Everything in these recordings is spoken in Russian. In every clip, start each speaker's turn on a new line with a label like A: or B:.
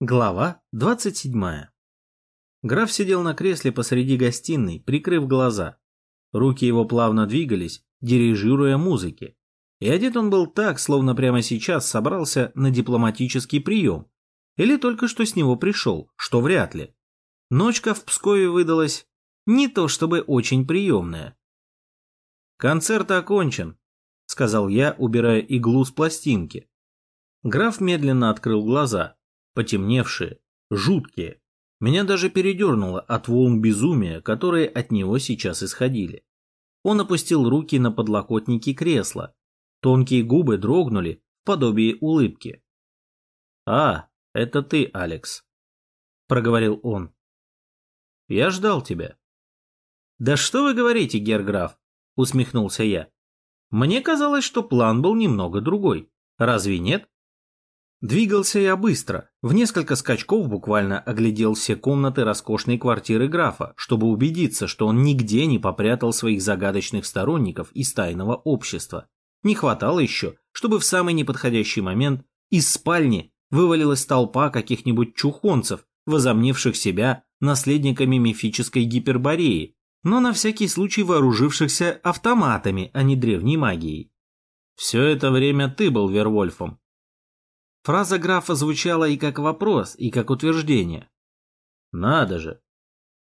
A: Глава 27. Граф сидел на кресле посреди гостиной, прикрыв глаза. Руки его плавно двигались, дирижируя музыки. И одет он был так, словно прямо сейчас собрался на дипломатический прием. Или только что с него пришел, что вряд ли. Ночка в Пскове выдалась не то чтобы очень приемная. «Концерт окончен», — сказал я, убирая иглу с пластинки. Граф медленно открыл глаза — потемневшие, жуткие. Меня даже передернуло от волн безумия, которые от него сейчас исходили. Он опустил руки на подлокотники кресла. Тонкие губы дрогнули в подобии улыбки. «А, это ты, Алекс», — проговорил он. «Я ждал тебя». «Да что вы говорите, герграф?» — усмехнулся я. «Мне казалось, что план был немного другой. Разве нет?» Двигался я быстро, в несколько скачков буквально оглядел все комнаты роскошной квартиры графа, чтобы убедиться, что он нигде не попрятал своих загадочных сторонников из тайного общества. Не хватало еще, чтобы в самый неподходящий момент из спальни вывалилась толпа каких-нибудь чухонцев, возомнивших себя наследниками мифической гипербореи, но на всякий случай вооружившихся автоматами, а не древней магией. Все это время ты был Вервольфом, Фраза графа звучала и как вопрос, и как утверждение. «Надо же!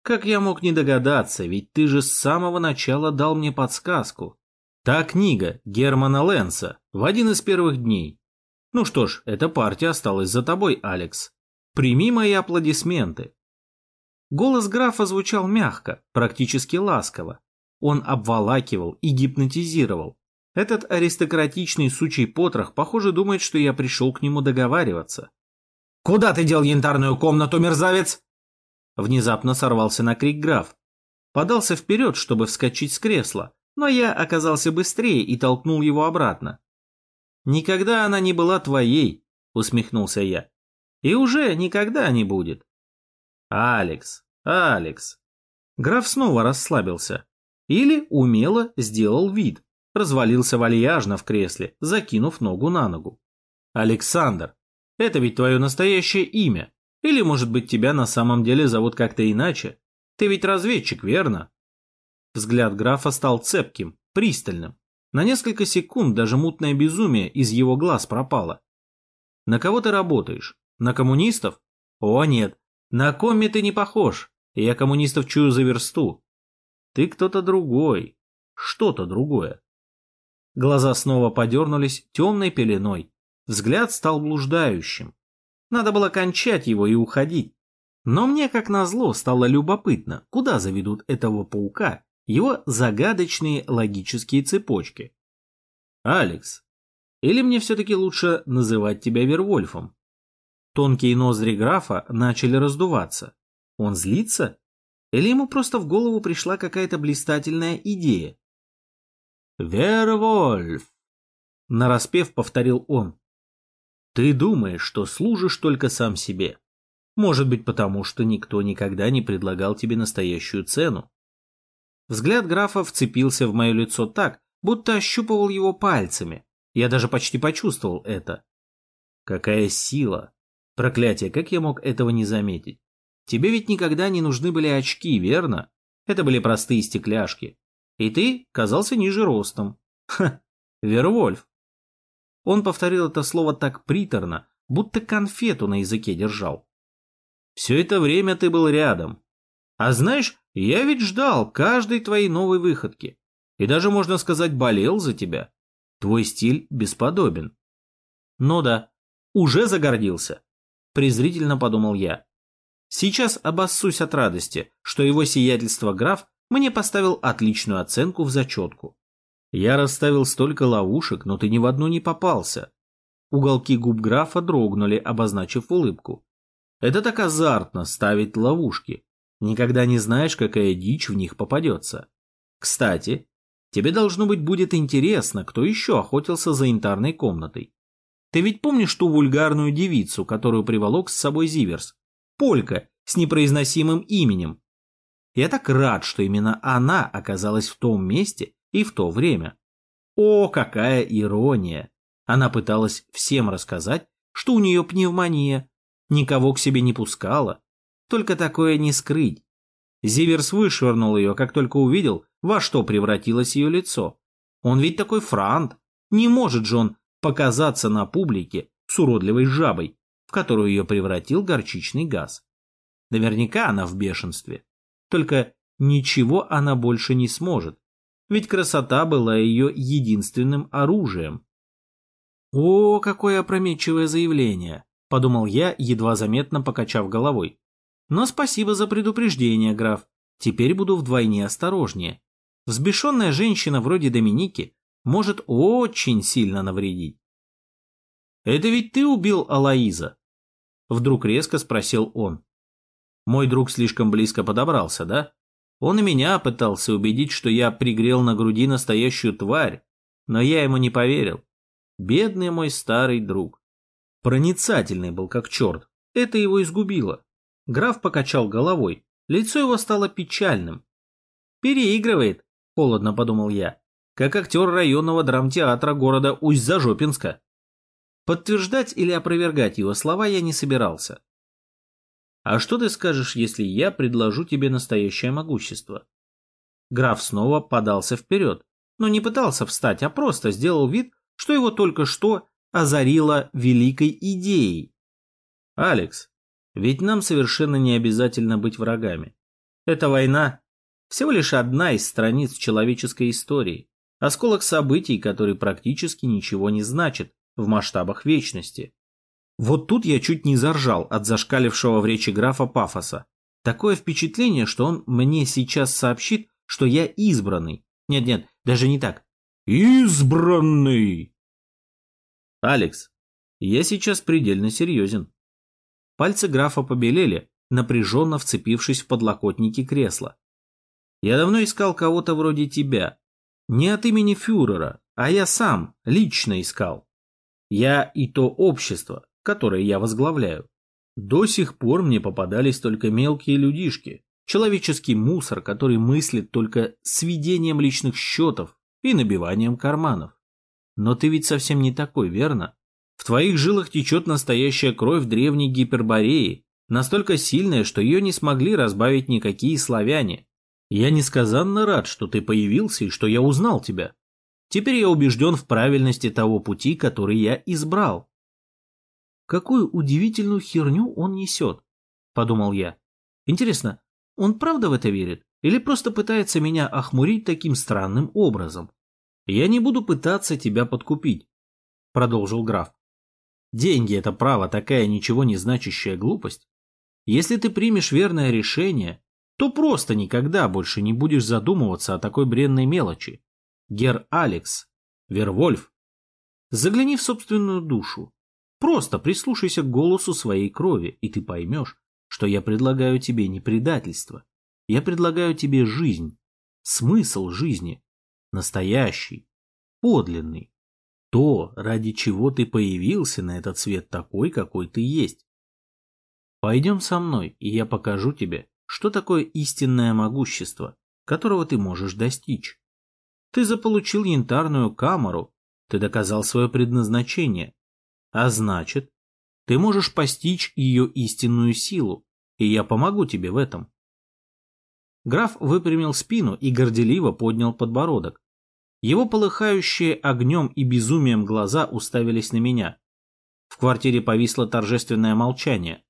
A: Как я мог не догадаться, ведь ты же с самого начала дал мне подсказку. Та книга Германа Ленса в один из первых дней. Ну что ж, эта партия осталась за тобой, Алекс. Прими мои аплодисменты». Голос графа звучал мягко, практически ласково. Он обволакивал и гипнотизировал, этот аристократичный сучий потрох, похоже, думает, что я пришел к нему договариваться. «Куда ты дел янтарную комнату, мерзавец?» Внезапно сорвался на крик граф. Подался вперед, чтобы вскочить с кресла, но я оказался быстрее и толкнул его обратно. «Никогда она не была твоей», — усмехнулся я. «И уже никогда не будет». «Алекс, Алекс». Граф снова расслабился. Или умело сделал вид, развалился вальяжно в кресле, закинув ногу на ногу. «Александр, это ведь твое настоящее имя. Или, может быть, тебя на самом деле зовут как-то иначе? Ты ведь разведчик, верно?» Взгляд графа стал цепким, пристальным. На несколько секунд даже мутное безумие из его глаз пропало. «На кого ты работаешь? На коммунистов?» «О, нет, на комми ты не похож. Я коммунистов чую за версту. Ты кто-то другой, что-то другое. Глаза снова подернулись темной пеленой. Взгляд стал блуждающим. Надо было кончать его и уходить. Но мне, как назло, стало любопытно, куда заведут этого паука его загадочные логические цепочки. «Алекс, или мне все-таки лучше называть тебя Вервольфом?» Тонкие ноздри графа начали раздуваться. Он злится? Или ему просто в голову пришла какая-то блистательная идея? «Вервольф!» — нараспев повторил он. «Ты думаешь, что служишь только сам себе. Может быть, потому что никто никогда не предлагал тебе настоящую цену». Взгляд графа вцепился в мое лицо так, будто ощупывал его пальцами. Я даже почти почувствовал это. Какая сила! Проклятие, как я мог этого не заметить? Тебе ведь никогда не нужны были очки, верно? Это были простые стекляшки. И ты казался ниже ростом. Ха, Вервольф. Он повторил это слово так приторно, будто конфету на языке держал. Все это время ты был рядом. А знаешь, я ведь ждал каждой твоей новой выходки. И даже, можно сказать, болел за тебя. Твой стиль бесподобен. Ну да, уже загордился. Презрительно подумал я. Сейчас обоссусь от радости, что его сиятельство граф мне поставил отличную оценку в зачетку. Я расставил столько ловушек, но ты ни в одну не попался. Уголки губ графа дрогнули, обозначив улыбку. Это так азартно ставить ловушки. Никогда не знаешь, какая дичь в них попадется. Кстати, тебе должно быть будет интересно, кто еще охотился за янтарной комнатой. Ты ведь помнишь ту вульгарную девицу, которую приволок с собой Зиверс? Полька с непроизносимым именем, я так рад, что именно она оказалась в том месте и в то время. О, какая ирония! Она пыталась всем рассказать, что у нее пневмония. никого к себе не пускала. Только такое не скрыть. Зиверс вышвырнул ее, как только увидел, во что превратилось ее лицо. Он ведь такой франт. Не может же он показаться на публике с уродливой жабой, в которую ее превратил горчичный газ. Наверняка она в бешенстве. Только ничего она больше не сможет, ведь красота была ее единственным оружием. «О, какое опрометчивое заявление!» – подумал я, едва заметно покачав головой. «Но спасибо за предупреждение, граф. Теперь буду вдвойне осторожнее. Взбешенная женщина вроде Доминики может очень сильно навредить». «Это ведь ты убил Алаиза?» Вдруг резко спросил он. Мой друг слишком близко подобрался, да? Он и меня пытался убедить, что я пригрел на груди настоящую тварь, но я ему не поверил. Бедный мой старый друг. Проницательный был как черт. Это его изгубило. Граф покачал головой. Лицо его стало печальным. «Переигрывает», — холодно подумал я, как актер районного драмтеатра города Усть-Зажопинска. Подтверждать или опровергать его слова я не собирался. А что ты скажешь, если я предложу тебе настоящее могущество? Граф снова подался вперед, но не пытался встать, а просто сделал вид, что его только что озарило великой идеей. Алекс, ведь нам совершенно не обязательно быть врагами. Эта война всего лишь одна из страниц человеческой истории, осколок событий, который практически ничего не значит в масштабах вечности. Вот тут я чуть не заржал от зашкалившего в речи графа пафоса. Такое впечатление, что он мне сейчас сообщит, что я избранный. Нет-нет, даже не так. Избранный! Алекс, я сейчас предельно серьезен. Пальцы графа побелели, напряженно вцепившись в подлокотники кресла. Я давно искал кого-то вроде тебя. Не от имени фюрера, а я сам лично искал. Я и то общество, которое я возглавляю. До сих пор мне попадались только мелкие людишки, человеческий мусор, который мыслит только сведением личных счетов и набиванием карманов. Но ты ведь совсем не такой, верно? В твоих жилах течет настоящая кровь древней Гипербореи, настолько сильная, что ее не смогли разбавить никакие славяне. Я несказанно рад, что ты появился и что я узнал тебя. Теперь я убежден в правильности того пути, который я избрал. Какую удивительную херню он несет, подумал я. Интересно, он правда в это верит? Или просто пытается меня охмурить таким странным образом? Я не буду пытаться тебя подкупить, продолжил граф. Деньги – это право, такая ничего не значащая глупость. Если ты примешь верное решение, то просто никогда больше не будешь задумываться о такой бренной мелочи. Гер Алекс, Вервольф, загляни в собственную душу. Просто прислушайся к голосу своей крови, и ты поймешь, что я предлагаю тебе не предательство. Я предлагаю тебе жизнь, смысл жизни, настоящий, подлинный. То, ради чего ты появился на этот свет такой, какой ты есть. Пойдем со мной, и я покажу тебе, что такое истинное могущество, которого ты можешь достичь. Ты заполучил янтарную камеру, ты доказал свое предназначение, а значит, ты можешь постичь ее истинную силу, и я помогу тебе в этом. Граф выпрямил спину и горделиво поднял подбородок. Его полыхающие огнем и безумием глаза уставились на меня. В квартире повисло торжественное молчание.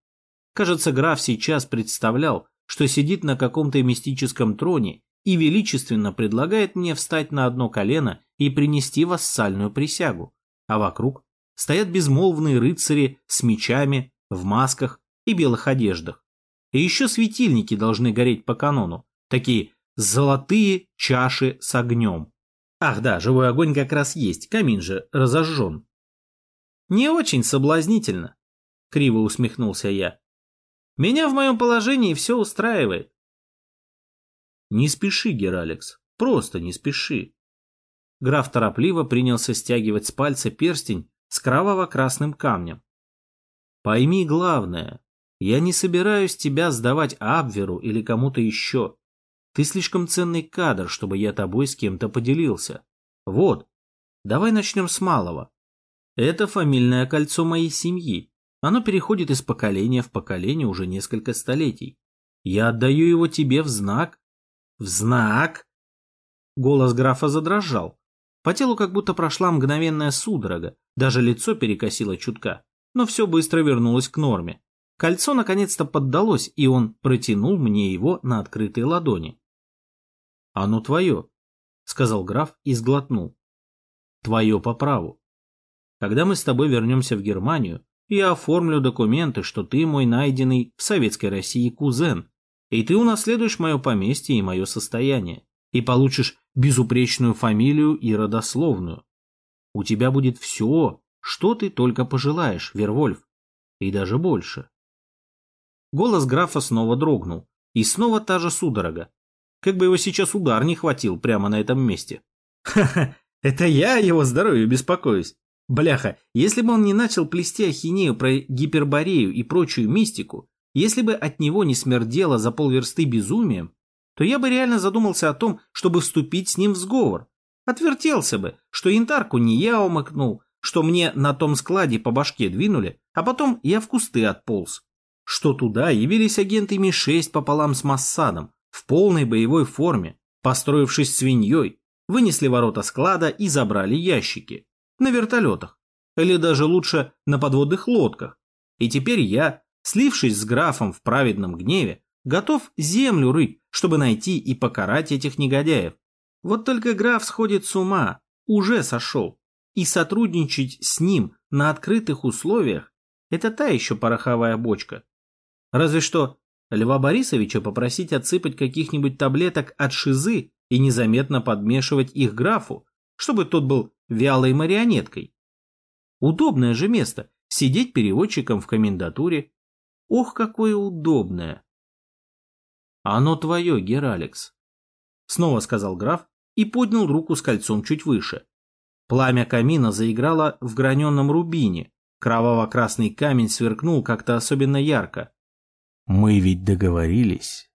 A: Кажется, граф сейчас представлял, что сидит на каком-то мистическом троне и величественно предлагает мне встать на одно колено и принести вассальную присягу, а вокруг стоят безмолвные рыцари с мечами, в масках и белых одеждах. И еще светильники должны гореть по канону, такие золотые чаши с огнем. Ах да, живой огонь как раз есть, камин же разожжен. Не очень соблазнительно, криво усмехнулся я. Меня в моем положении все устраивает. Не спеши, Гералекс, просто не спеши. Граф торопливо принялся стягивать с пальца перстень с кроваво-красным камнем. Пойми главное, я не собираюсь тебя сдавать Абверу или кому-то еще. Ты слишком ценный кадр, чтобы я тобой с кем-то поделился. Вот, давай начнем с малого. Это фамильное кольцо моей семьи. Оно переходит из поколения в поколение уже несколько столетий. Я отдаю его тебе в знак. В знак? Голос графа задрожал. По телу как будто прошла мгновенная судорога, даже лицо перекосило чутка, но все быстро вернулось к норме. Кольцо наконец-то поддалось, и он протянул мне его на открытой ладони. «Оно твое», — сказал граф и сглотнул. «Твое по праву. Когда мы с тобой вернемся в Германию, я оформлю документы, что ты мой найденный в Советской России кузен, и ты унаследуешь мое поместье и мое состояние, и получишь безупречную фамилию и родословную. У тебя будет все, что ты только пожелаешь, Вервольф, и даже больше. Голос графа снова дрогнул, и снова та же судорога. Как бы его сейчас удар не хватил прямо на этом месте. Ха-ха, это я его здоровью беспокоюсь. Бляха, если бы он не начал плести ахинею про гиперборею и прочую мистику, если бы от него не смердело за полверсты безумием, то я бы реально задумался о том, чтобы вступить с ним в сговор. Отвертелся бы, что янтарку не я умыкнул, что мне на том складе по башке двинули, а потом я в кусты отполз. Что туда явились агенты Ми-6 пополам с Массадом, в полной боевой форме, построившись свиньей, вынесли ворота склада и забрали ящики. На вертолетах. Или даже лучше на подводных лодках. И теперь я, слившись с графом в праведном гневе, готов землю рыть, чтобы найти и покарать этих негодяев. Вот только граф сходит с ума, уже сошел. И сотрудничать с ним на открытых условиях – это та еще пороховая бочка. Разве что Льва Борисовича попросить отсыпать каких-нибудь таблеток от шизы и незаметно подмешивать их графу, чтобы тот был вялой марионеткой. Удобное же место – сидеть переводчиком в комендатуре. Ох, какое удобное! «Оно твое, Гералекс», — снова сказал граф и поднял руку с кольцом чуть выше. Пламя камина заиграло в граненом рубине, кроваво-красный камень сверкнул как-то особенно ярко. «Мы ведь договорились,